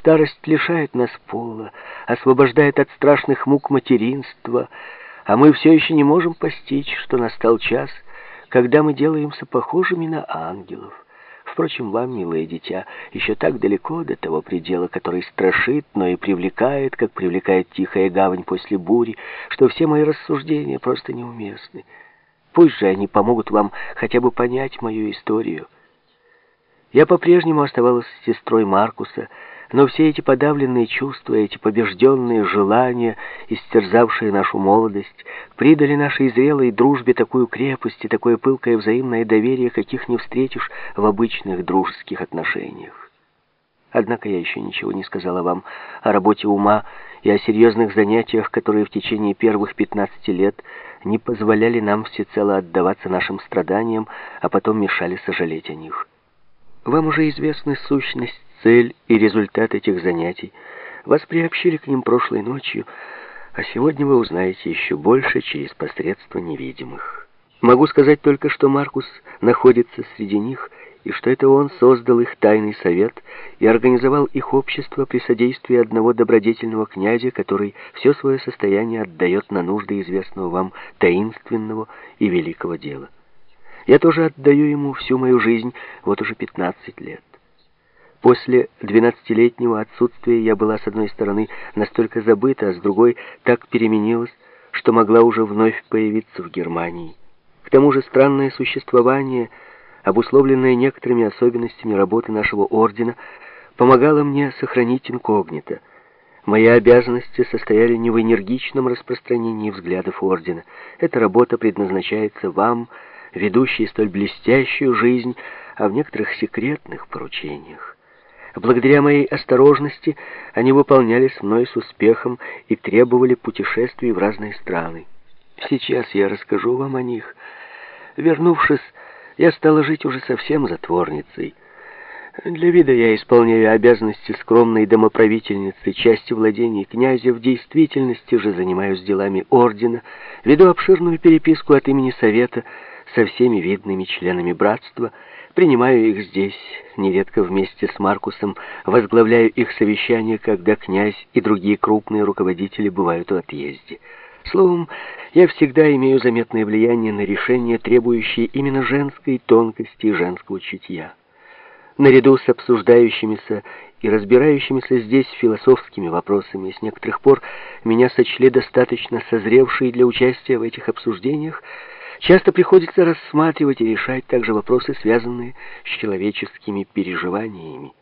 Старость лишает нас пола, освобождает от страшных мук материнства, а мы все еще не можем постичь, что настал час, когда мы делаемся похожими на ангелов. Впрочем, вам, милое дитя, еще так далеко до того предела, который страшит, но и привлекает, как привлекает тихая гавань после бури, что все мои рассуждения просто неуместны. Пусть же они помогут вам хотя бы понять мою историю. Я по-прежнему оставалась сестрой Маркуса, но все эти подавленные чувства, эти побежденные желания, истерзавшие нашу молодость, придали нашей зрелой дружбе такую крепость и такое пылкое взаимное доверие, каких не встретишь в обычных дружеских отношениях. Однако я еще ничего не сказала вам о работе ума и о серьезных занятиях, которые в течение первых 15 лет не позволяли нам всецело отдаваться нашим страданиям, а потом мешали сожалеть о них. Вам уже известна сущность цель и результат этих занятий. Вас приобщили к ним прошлой ночью, а сегодня вы узнаете еще больше через посредство невидимых. Могу сказать только, что Маркус находится среди них, и что это он создал их тайный совет и организовал их общество при содействии одного добродетельного князя, который все свое состояние отдает на нужды известного вам таинственного и великого дела. Я тоже отдаю ему всю мою жизнь, вот уже 15 лет. После двенадцатилетнего отсутствия я была, с одной стороны, настолько забыта, а с другой так переменилась, что могла уже вновь появиться в Германии. К тому же странное существование, обусловленное некоторыми особенностями работы нашего ордена, помогало мне сохранить инкогнито. Мои обязанности состояли не в энергичном распространении взглядов ордена. Эта работа предназначается вам, ведущей столь блестящую жизнь, а в некоторых секретных поручениях. Благодаря моей осторожности они выполнялись мной с успехом и требовали путешествий в разные страны. Сейчас я расскажу вам о них. Вернувшись, я стала жить уже совсем затворницей. Для вида я исполняю обязанности скромной домоправительницы части владений князя, в действительности же занимаюсь делами ордена, веду обширную переписку от имени Совета со всеми видными членами братства, принимаю их здесь, нередко вместе с Маркусом, возглавляю их совещания, когда князь и другие крупные руководители бывают в отъезде. Словом, я всегда имею заметное влияние на решения, требующие именно женской тонкости и женского чутья. Наряду с обсуждающимися и разбирающимися здесь философскими вопросами, с некоторых пор меня сочли достаточно созревшие для участия в этих обсуждениях, Часто приходится рассматривать и решать также вопросы, связанные с человеческими переживаниями.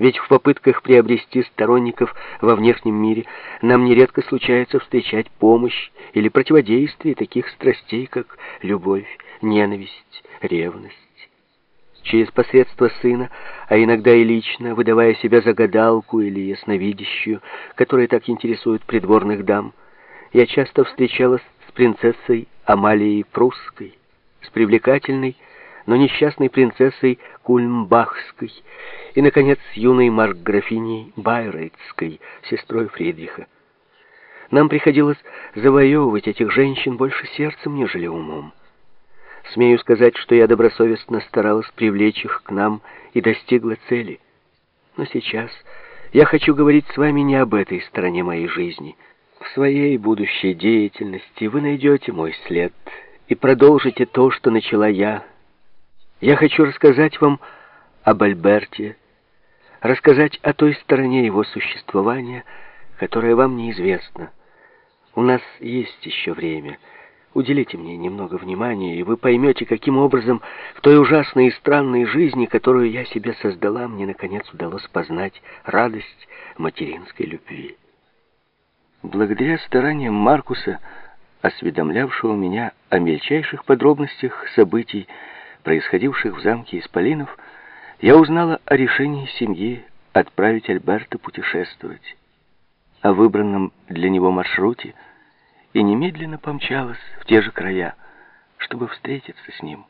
Ведь в попытках приобрести сторонников во внешнем мире нам нередко случается встречать помощь или противодействие таких страстей, как любовь, ненависть, ревность. Через посредство сына, а иногда и лично, выдавая себя за гадалку или ясновидящую, которые так интересуют придворных дам, я часто встречалась принцессой Амалией Прусской, с привлекательной, но несчастной принцессой Кульмбахской и, наконец, с юной маркграфиней Байрейтской, сестрой Фридриха. Нам приходилось завоевывать этих женщин больше сердцем, нежели умом. Смею сказать, что я добросовестно старалась привлечь их к нам и достигла цели. Но сейчас я хочу говорить с вами не об этой стороне моей жизни — в своей будущей деятельности вы найдете мой след и продолжите то, что начала я. Я хочу рассказать вам об Альберте, рассказать о той стороне его существования, которая вам неизвестна. У нас есть еще время. Уделите мне немного внимания, и вы поймете, каким образом в той ужасной и странной жизни, которую я себе создала, мне, наконец, удалось познать радость материнской любви. Благодаря стараниям Маркуса, осведомлявшего меня о мельчайших подробностях событий, происходивших в замке Исполинов, я узнала о решении семьи отправить Альберта путешествовать, о выбранном для него маршруте и немедленно помчалась в те же края, чтобы встретиться с ним.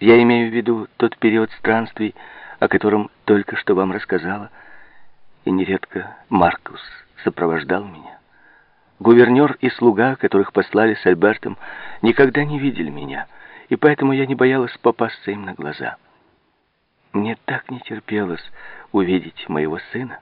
Я имею в виду тот период странствий, о котором только что вам рассказала, и нередко Маркус сопровождал меня. Гувернер и слуга, которых послали с Альбертом, никогда не видели меня, и поэтому я не боялась попасться им на глаза. Мне так не терпелось увидеть моего сына.